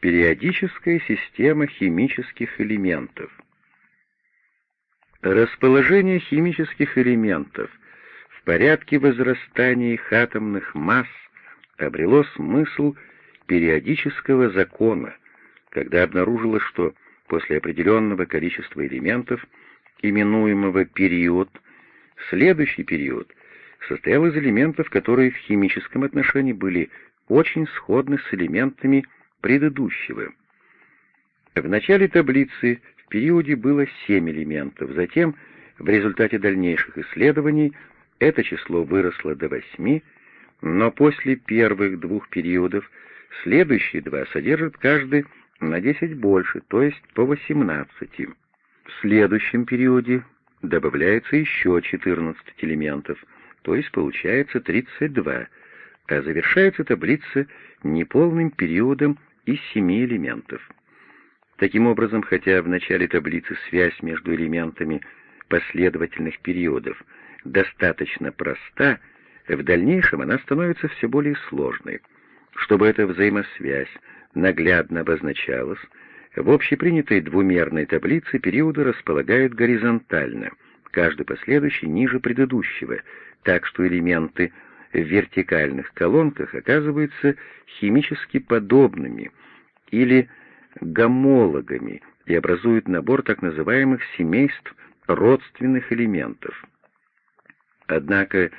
Периодическая система химических элементов. Расположение химических элементов в порядке возрастания их атомных масс обрело смысл периодического закона, когда обнаружилось, что после определенного количества элементов, именуемого период, следующий период состоял из элементов, которые в химическом отношении были очень сходны с элементами предыдущего. В начале таблицы в периоде было 7 элементов, затем, в результате дальнейших исследований, это число выросло до 8, но после первых двух периодов следующие два содержат каждый на 10 больше, то есть по 18. В следующем периоде добавляется еще 14 элементов, то есть получается 32, а завершается таблица неполным периодом из 7 элементов. Таким образом, хотя в начале таблицы связь между элементами последовательных периодов достаточно проста, в дальнейшем она становится все более сложной. Чтобы эта взаимосвязь наглядно обозначалась, в общепринятой двумерной таблице периоды располагают горизонтально, каждый последующий ниже предыдущего, так что элементы в вертикальных колонках оказываются химически подобными или гомологами и образуют набор так называемых семейств родственных элементов. Однако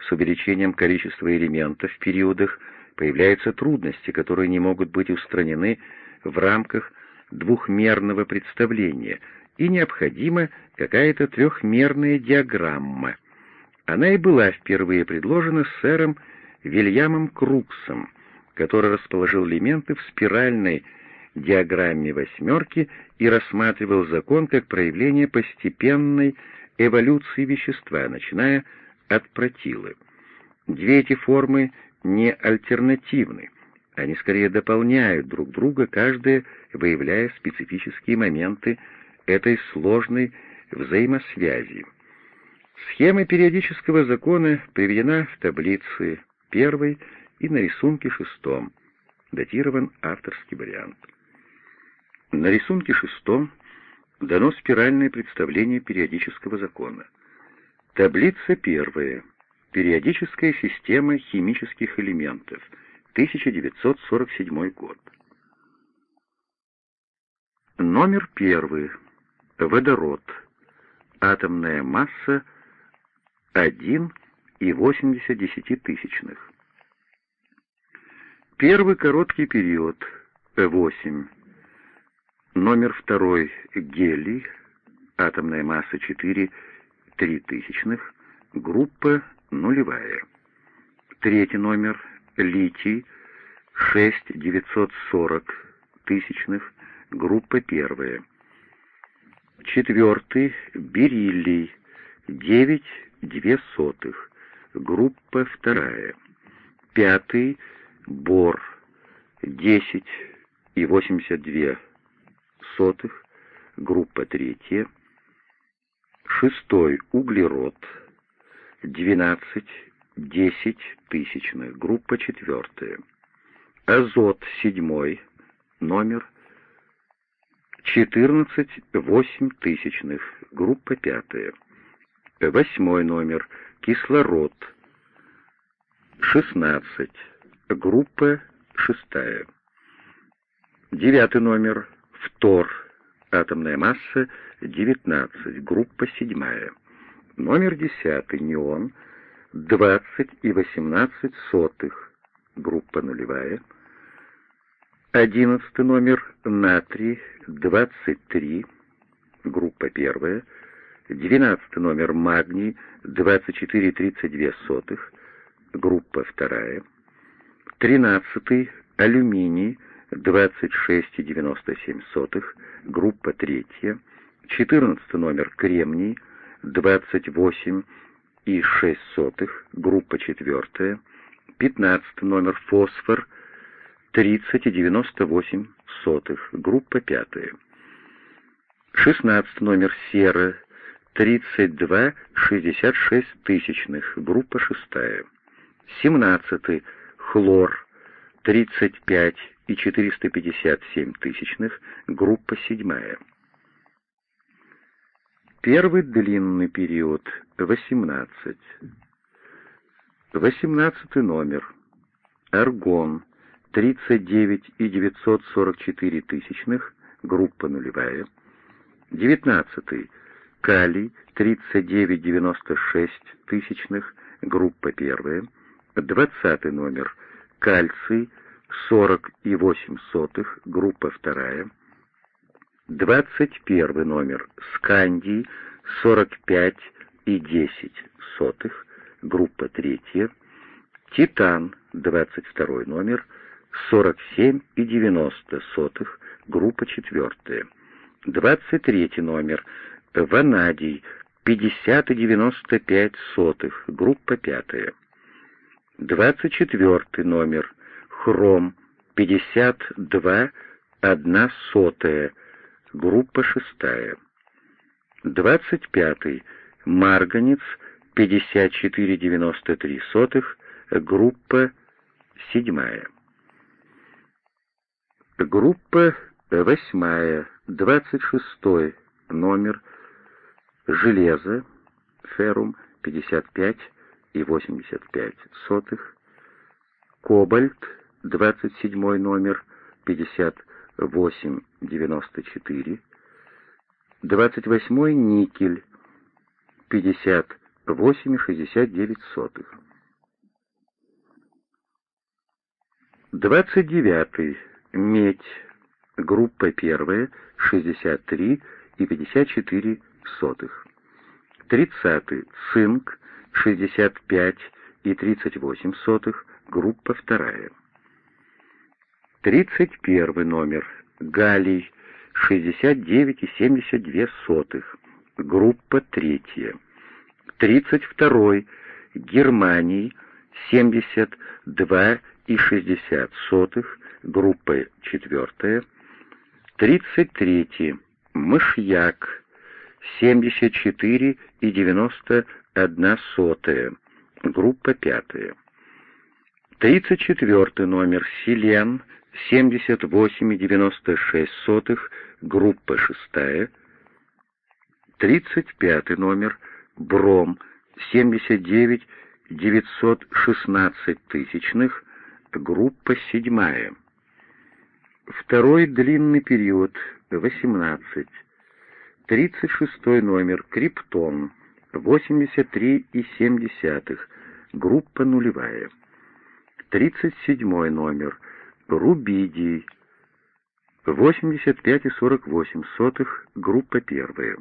с увеличением количества элементов в периодах появляются трудности, которые не могут быть устранены в рамках двухмерного представления, и необходима какая-то трехмерная диаграмма. Она и была впервые предложена сэром Вильямом Круксом, который расположил элементы в спиральной диаграмме восьмерки и рассматривал закон как проявление постепенной эволюции вещества, начиная от протилы. Две эти формы не альтернативны, они скорее дополняют друг друга, каждая выявляя специфические моменты этой сложной взаимосвязи. Схема периодического закона приведена в таблице первой и на рисунке шестом. Датирован авторский вариант. На рисунке шестом дано спиральное представление периодического закона. Таблица первая. Периодическая система химических элементов. 1947 год. Номер первый. Водород. Атомная масса 1,8. Первый короткий период 8. Номер второй гелий. Атомная масса 4 3 тысячных. Группа нулевая. Третий номер литий 6940 тысячных. Группа первая. Четвертый бериллий 9 две сотых. Группа вторая. Пятый бор 10 и 82 сотых. Группа третья. Шестой углерод 12 10 тысячных. Группа четвертая. Азот седьмой. Номер 14 8 тысячных. Группа пятая. Восьмой номер. Кислород. 16. Группа шестая. Девятый номер. Фтор. Атомная масса 19. Группа седьмая. Номер десятый. Неон. 20 и 18 сотых. Группа нулевая. Одиннадцатый номер. Натрий. 23. Группа первая. Двенадцатый номер магний 24,32, группа вторая. Тринадцатый алюминий 26,97, группа третья. Четырнадцатый номер кремний 28,6, группа четвертая. Пятнадцатый номер фосфор 30,98, группа пятая. Шестнадцатый номер сера 32,66 тысячных, группа шестая. 17. Хлор 35 и 457 тысячных, группа 7. Первый длинный период — 18. 18 номер. Аргон — 39 и 944 тысячных, группа нулевая. 19. Калий — 39,96 тысячных, группа первая. 20 номер. Кальций — 40,8 группа вторая. 21 номер. Скандий — 45 и 10 сотых, группа третья. Титан, 22 номер, 47 и 90 сотых, группа четвертая. 23 номер. Ванадий, 50 и 95 сотых, группа пятая. 24 номер. Хром, 52, 1 сотая, группа шестая. 25. Марганец, 54,93 сотых, группа седьмая. Группа восьмая, 26 номер, железо, феррум, 55 и 85 сотых, кобальт, 27 номер, 58,94, 28 никель, 58,69 сотых. 29 медь, группа первая, 63 и 54 30 цинк, 65 и 38 сотых, группа вторая. 31 номер, галлий, 69 и 72 сотых, группа третья. 32 Германий, 72 и 60 сотых, группа четвертая. 33 Мышьяк, 74 и 91 сотая, группа пятая. 34 номер Селен, 78 и 96 сотых, группа шестая. 35 номер Бром, 79 916 тысячных, группа седьмая. Второй длинный период, 18. 36 номер, Криптон, 83,7, группа нулевая. 37 номер, Рубидий, 85,48, группа первая.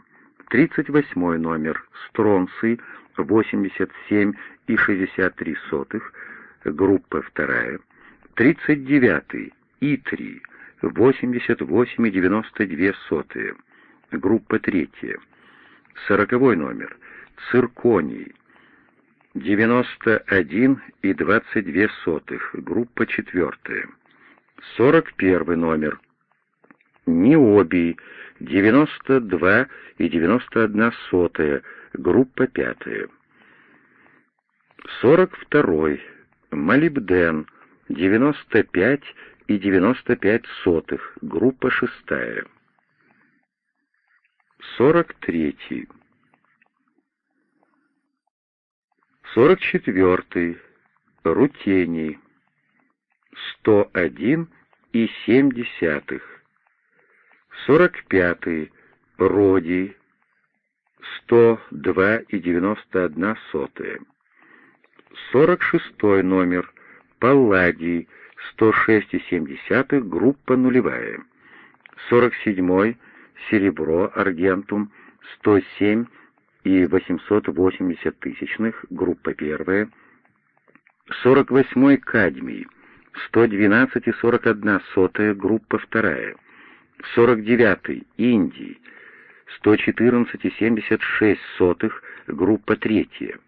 38 номер, Стронций, 87,63, группа вторая. 39 И3, 88,92, группа третья. Сороковой номер. Цирконий. 91 и 22 сотых, группа четвертая. 41 номер. Необий. 92 и 91 сотая, группа пятая. 42. Молибден. 95 и 95 сотых, группа шестая. 43. 44. Рутений. 101 и 7 десятых. 45. Родий. 102 и 91 сотая. 46 номер. Палладий. 106,7, группа нулевая. 47 серебро, аргентум, 107 и 880 тысячных, группа первая. 48 кадмий, 112 и 41 сотая, группа вторая. 49 Индий, 114 и 76 сотых, группа третья.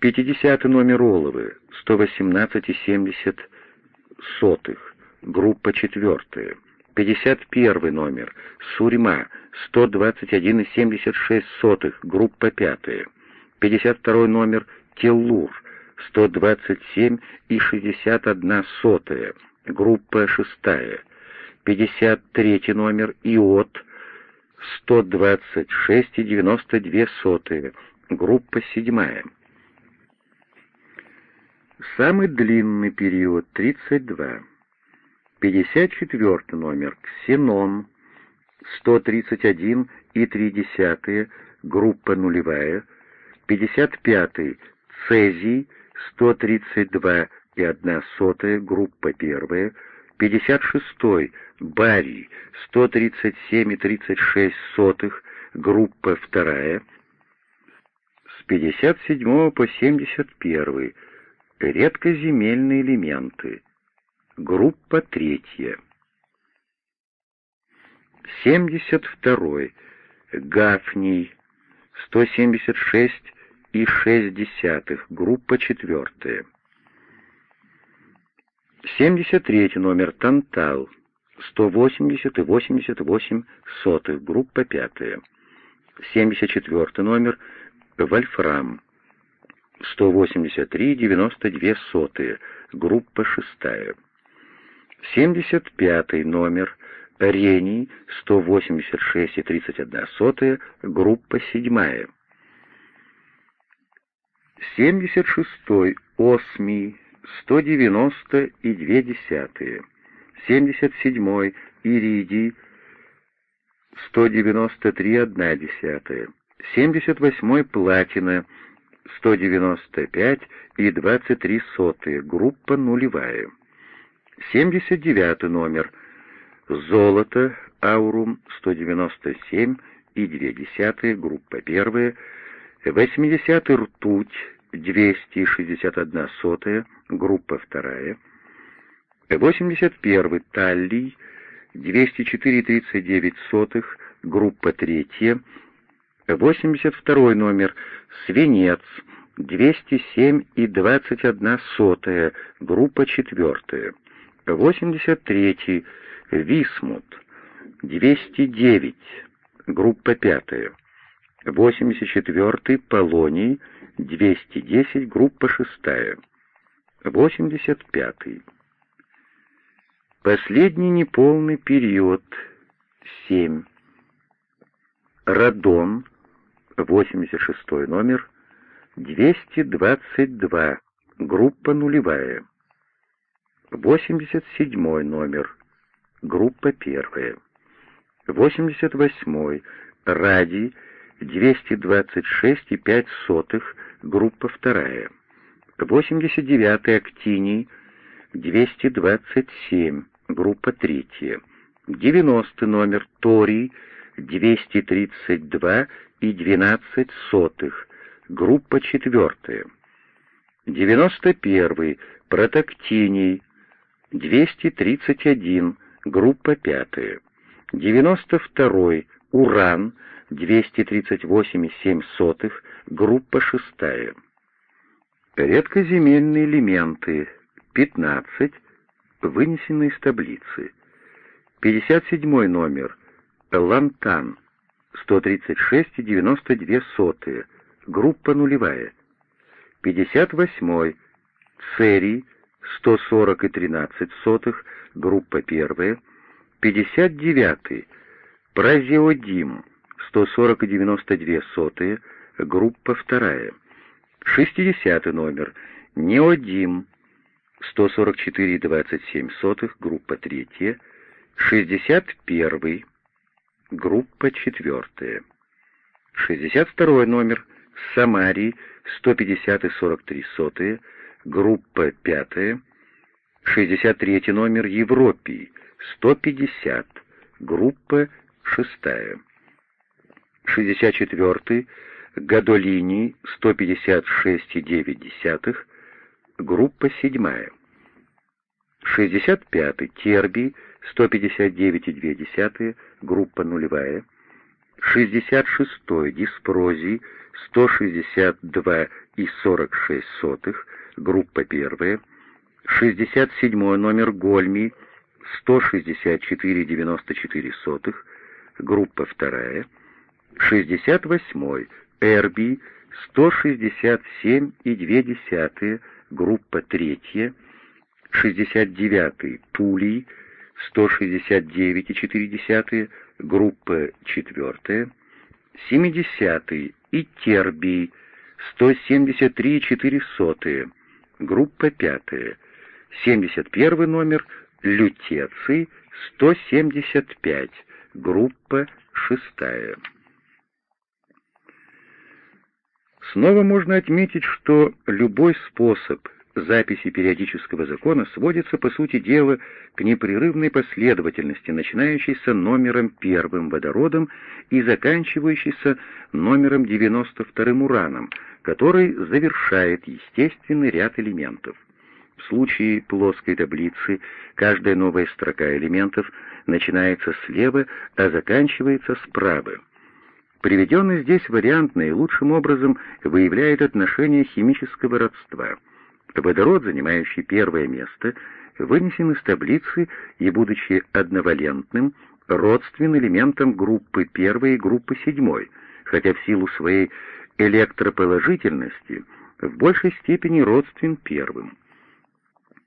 50 номер Оловы, 118,70 сотых, группа четвертая. 51 номер, Сурьма, 121,76 сотых, группа пятая. 52 номер, Теллур, 127 и 61 сотая, группа шестая. 53 номер Иот 126 и 92 сотые, группа седьмая. Самый длинный период — 32. 54 номер Ксенон 131 и 3 группа нулевая. 55 Цезий 132 и 1 сотая, группа первая. 56-й Барий 137 и 36 сотых, группа вторая. С 57 по 71 редкоземельные элементы, группа третья. 72 Гафний. 176 и 6 десятых, группа четвертая. 73 номер. Тантал, 180 и 88 сотых, группа пятая. 74 номер. Вольфрам, 183 и 92 сотые, группа шестая. 75 номер Рений, 186 и 31 сотая, группа седьмая. 76 Осмий, 190 и 2 десятые, 77 Иридий, 193 1 десятая, 78 Платина, 195 и 23 сотые, группа нулевая. 79 номер Золото, Аурум, 197 и 2 десятые, группа первая. 80 Ртуть, 261 сотая, группа вторая. 81 Таллий, 204,39 сотых, группа третья. 82 номер Свинец, 207 и 21 сотая, группа четвертая. 83 Висмут, 209, группа пятая. 84 Полоний, 210, группа шестая. 85. Последний неполный период 7. Радон, 86 номер, 222, группа нулевая. 87 номер, группа первая. 88 Ради, 226,5 сотых, группа вторая. 89-й Актиний, 227, группа третья. 90 номер Торий, 232 и 12 сотых, группа четвертая. 91 Протактиний, 231, группа пятая. 92 Уран, 238,7, группа шестая. Редкоземельные элементы 15, вынесены из таблицы. 57 номер Лантан 136,92, группа нулевая. 58 Церий 140 и 13 сотых, группа первая. 59 Празеодим 140 и 92 сотые, группа вторая. 60 номер Неодим 144 и 27 сотых, группа третья. 61 группа четвертая. 62 номер Самарий 150 и 43 сотые, группа пятая. 63 номер Европий 150, группа шестая. 64 Гадолини 156,9, группа седьмая. 65 Терби. 159,2, группа нулевая. 66 Диспрози. 162 и 46 сотых, группа первая. 67 номер Гольми 164,94 сотых, группа вторая. 68 Эрби 167,2, группа 3, 69 Тулий, 169,4, группа 4, 70 Итербий, 173,4, группа 5, 71 номер. Лютеций, 175, группа 6. Снова можно отметить, что любой способ записи периодического закона сводится, по сути дела, к непрерывной последовательности, начинающейся номером первым водородом и заканчивающейся номером 92 ураном, который завершает естественный ряд элементов. В случае плоской таблицы каждая новая строка элементов начинается слева, а заканчивается справа. Приведенный здесь вариант наилучшим образом выявляет отношение химического родства. Водород, занимающий первое место, вынесен из таблицы и, будучи одновалентным, родствен элементам группы первой и группы седьмой, хотя в силу своей электроположительности в большей степени родствен первым.